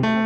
Bye.